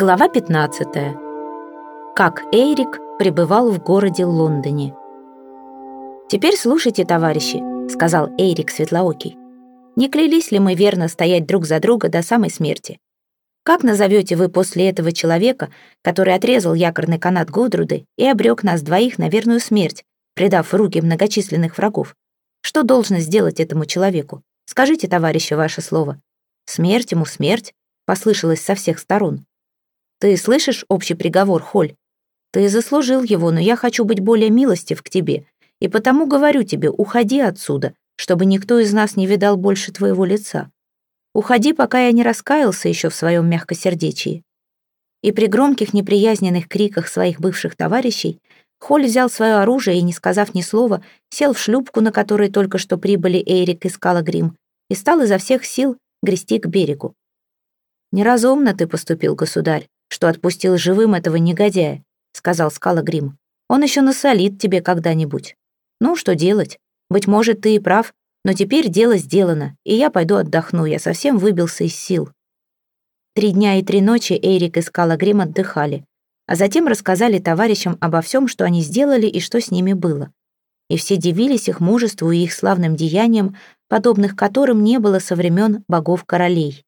Глава 15. Как Эйрик пребывал в городе Лондоне. «Теперь слушайте, товарищи», — сказал Эйрик Светлоокий. «Не клялись ли мы верно стоять друг за друга до самой смерти? Как назовете вы после этого человека, который отрезал якорный канат Гудруды и обрек нас двоих на верную смерть, предав в руки многочисленных врагов? Что должно сделать этому человеку? Скажите, товарищи, ваше слово. Смерть ему смерть, послышалось со всех сторон. Ты слышишь общий приговор, Холь? Ты заслужил его, но я хочу быть более милостив к тебе, и потому говорю тебе, уходи отсюда, чтобы никто из нас не видал больше твоего лица. Уходи, пока я не раскаялся еще в своем мягкосердечии». И при громких неприязненных криках своих бывших товарищей Холь взял свое оружие и, не сказав ни слова, сел в шлюпку, на которой только что прибыли Эрик и Скалагрим, и стал изо всех сил грести к берегу. «Неразумно ты поступил, государь, что отпустил живым этого негодяя», — сказал Скала Грим. «Он еще насолит тебе когда-нибудь. Ну, что делать? Быть может, ты и прав, но теперь дело сделано, и я пойду отдохну, я совсем выбился из сил». Три дня и три ночи Эрик и Скала Грим отдыхали, а затем рассказали товарищам обо всем, что они сделали и что с ними было. И все дивились их мужеству и их славным деяниям, подобных которым не было со времен богов-королей.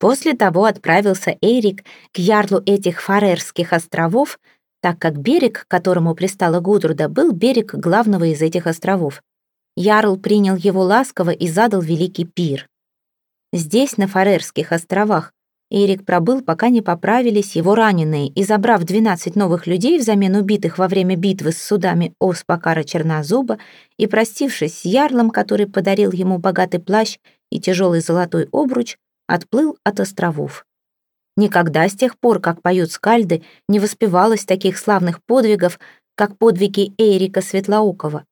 После того отправился Эрик к ярлу этих Фарерских островов, так как берег, к которому пристала Гудруда, был берег главного из этих островов. Ярл принял его ласково и задал великий пир. Здесь, на Фарерских островах, Эрик пробыл, пока не поправились его раненые, и, забрав 12 новых людей взамен убитых во время битвы с судами Оспакара Чернозуба, и простившись с ярлом, который подарил ему богатый плащ и тяжелый золотой обруч, отплыл от островов. Никогда с тех пор, как поют скальды, не воспевалось таких славных подвигов, как подвиги Эрика Светлоукова.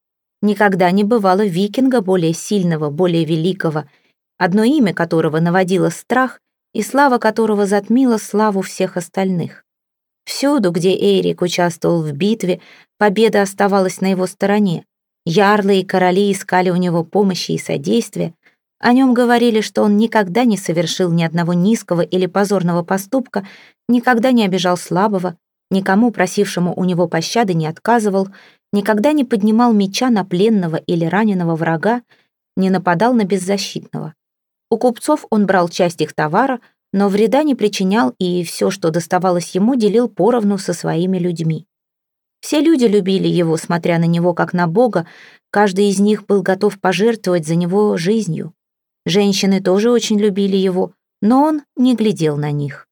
Никогда не бывало викинга более сильного, более великого, одно имя которого наводило страх и слава которого затмила славу всех остальных. Всюду, где Эрик участвовал в битве, победа оставалась на его стороне. Ярлы и короли искали у него помощи и содействия, о нем говорили, что он никогда не совершил ни одного низкого или позорного поступка, никогда не обижал слабого, никому, просившему у него пощады, не отказывал, никогда не поднимал меча на пленного или раненого врага, не нападал на беззащитного. У купцов он брал часть их товара, но вреда не причинял и все, что доставалось ему, делил поровну со своими людьми. Все люди любили его, смотря на него как на Бога, каждый из них был готов пожертвовать за него жизнью. Женщины тоже очень любили его, но он не глядел на них.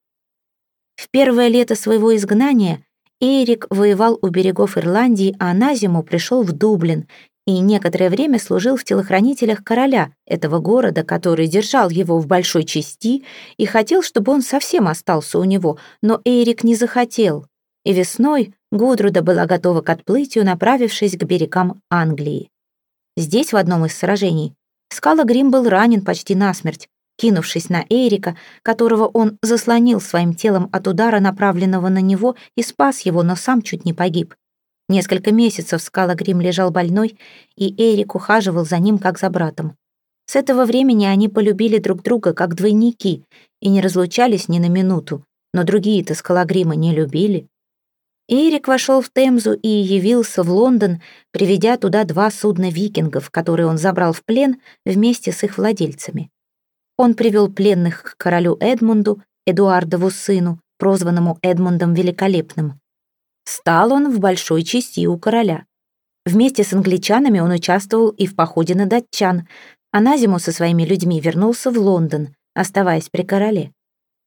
В первое лето своего изгнания Эрик воевал у берегов Ирландии, а на зиму пришел в Дублин и некоторое время служил в телохранителях короля этого города, который держал его в большой чести и хотел, чтобы он совсем остался у него, но Эрик не захотел, и весной Гудруда была готова к отплытию, направившись к берегам Англии. Здесь, в одном из сражений, Скала Грим был ранен почти насмерть, кинувшись на Эрика, которого он заслонил своим телом от удара, направленного на него, и спас его, но сам чуть не погиб. Несколько месяцев Скала Грим лежал больной, и Эрик ухаживал за ним, как за братом. С этого времени они полюбили друг друга, как двойники, и не разлучались ни на минуту, но другие-то Скалагрима не любили. Эрик вошел в Темзу и явился в Лондон, приведя туда два судна викингов, которые он забрал в плен вместе с их владельцами. Он привел пленных к королю Эдмунду, Эдуардову сыну, прозванному Эдмундом Великолепным. Стал он в большой чести у короля. Вместе с англичанами он участвовал и в походе на датчан, а на зиму со своими людьми вернулся в Лондон, оставаясь при короле.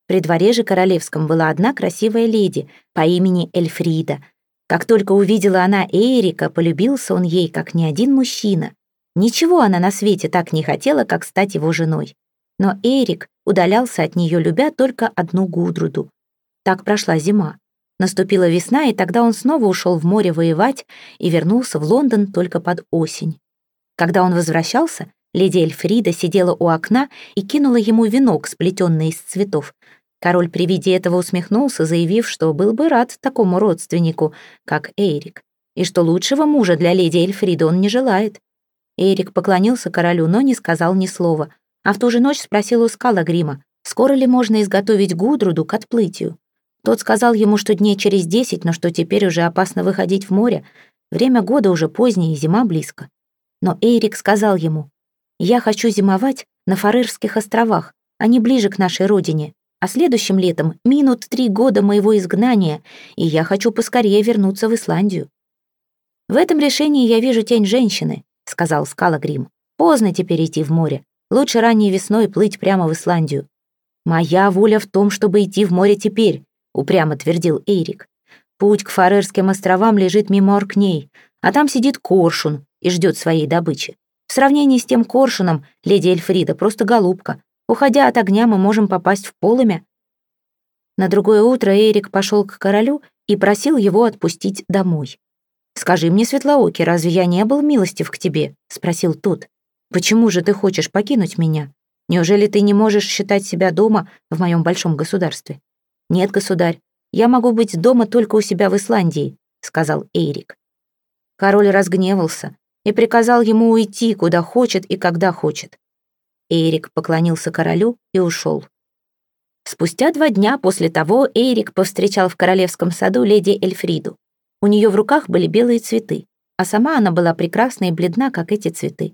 При дворе же королевском была одна красивая леди по имени Эльфрида. Как только увидела она Эрика, полюбился он ей, как ни один мужчина. Ничего она на свете так не хотела, как стать его женой. Но Эрик удалялся от нее, любя только одну Гудруду. Так прошла зима. Наступила весна, и тогда он снова ушел в море воевать и вернулся в Лондон только под осень. Когда он возвращался, леди Эльфрида сидела у окна и кинула ему венок, сплетенный из цветов. Король при виде этого усмехнулся, заявив, что был бы рад такому родственнику, как Эйрик, и что лучшего мужа для леди Эльфриды он не желает. Эйрик поклонился королю, но не сказал ни слова, а в ту же ночь спросил у Скала Грима, скоро ли можно изготовить Гудруду к отплытию. Тот сказал ему, что дней через десять, но что теперь уже опасно выходить в море. Время года уже позднее, зима близко. Но Эйрик сказал ему, «Я хочу зимовать на Фарерских островах, они ближе к нашей родине, а следующим летом минут три года моего изгнания, и я хочу поскорее вернуться в Исландию. «В этом решении я вижу тень женщины», — сказал Скалагрим. «Поздно теперь идти в море. Лучше ранней весной плыть прямо в Исландию». «Моя воля в том, чтобы идти в море теперь», — упрямо твердил Эйрик. «Путь к Фарерским островам лежит мимо Оркней, а там сидит коршун и ждет своей добычи. В сравнении с тем коршуном, леди Эльфрида, просто голубка. Уходя от огня, мы можем попасть в полымя». На другое утро Эрик пошел к королю и просил его отпустить домой. «Скажи мне, Светлоокий, разве я не был милостив к тебе?» — спросил тот. «Почему же ты хочешь покинуть меня? Неужели ты не можешь считать себя дома в моем большом государстве?» «Нет, государь, я могу быть дома только у себя в Исландии», — сказал Эйрик. Король разгневался и приказал ему уйти, куда хочет и когда хочет. Эрик поклонился королю и ушел. Спустя два дня после того Эрик повстречал в королевском саду леди Эльфриду. У нее в руках были белые цветы, а сама она была прекрасна и бледна, как эти цветы.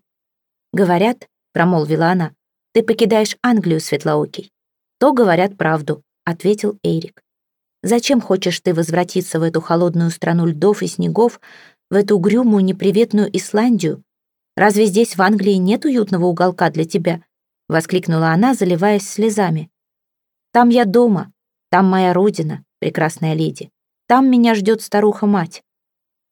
«Говорят», — промолвила она, — «ты покидаешь Англию, Светлоокий». «То говорят правду», — ответил Эрик. «Зачем хочешь ты возвратиться в эту холодную страну льдов и снегов, в эту угрюмую неприветную Исландию, Разве здесь, в Англии, нет уютного уголка для тебя?» — воскликнула она, заливаясь слезами. «Там я дома, там моя родина, прекрасная леди. Там меня ждет старуха-мать.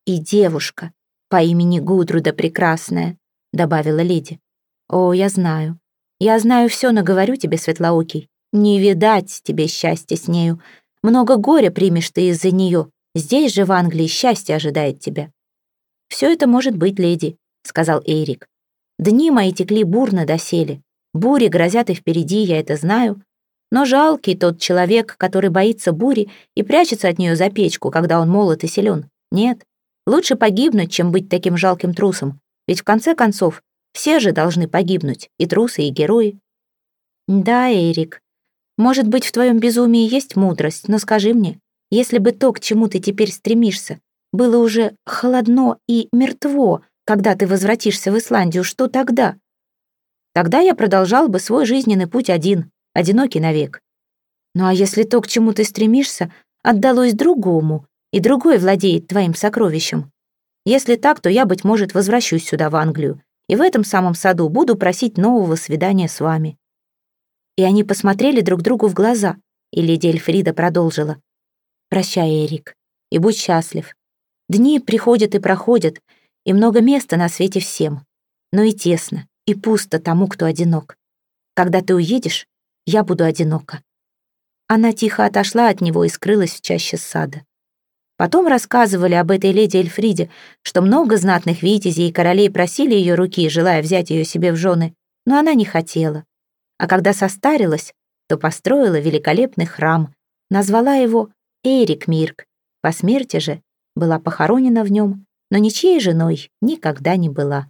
И девушка по имени Гудруда Прекрасная», — добавила леди. «О, я знаю. Я знаю все, но говорю тебе, Светлоокий, не видать тебе счастья с нею. Много горя примешь ты из-за нее. Здесь же, в Англии, счастье ожидает тебя». «Все это может быть, леди», — сказал Эрик. «Дни мои текли бурно доселе. Бури грозят и впереди, я это знаю. Но жалкий тот человек, который боится бури и прячется от нее за печку, когда он молод и силен. Нет, лучше погибнуть, чем быть таким жалким трусом. Ведь в конце концов все же должны погибнуть, и трусы, и герои». «Да, Эрик, может быть, в твоем безумии есть мудрость, но скажи мне, если бы то, к чему ты теперь стремишься, было уже холодно и мертво, когда ты возвратишься в Исландию, что тогда? Тогда я продолжал бы свой жизненный путь один, одинокий навек. Ну а если то, к чему ты стремишься, отдалось другому, и другой владеет твоим сокровищем? Если так, то я, быть может, возвращусь сюда, в Англию, и в этом самом саду буду просить нового свидания с вами». И они посмотрели друг другу в глаза, и леди Эльфрида продолжила. «Прощай, Эрик, и будь счастлив. Дни приходят и проходят, и много места на свете всем, но и тесно, и пусто тому, кто одинок. Когда ты уедешь, я буду одинока». Она тихо отошла от него и скрылась в чаще сада. Потом рассказывали об этой леди Эльфриде, что много знатных витязей и королей просили ее руки, желая взять ее себе в жены, но она не хотела. А когда состарилась, то построила великолепный храм, назвала его Эрик Мирк. По смерти же была похоронена в нем но ничьей женой никогда не была.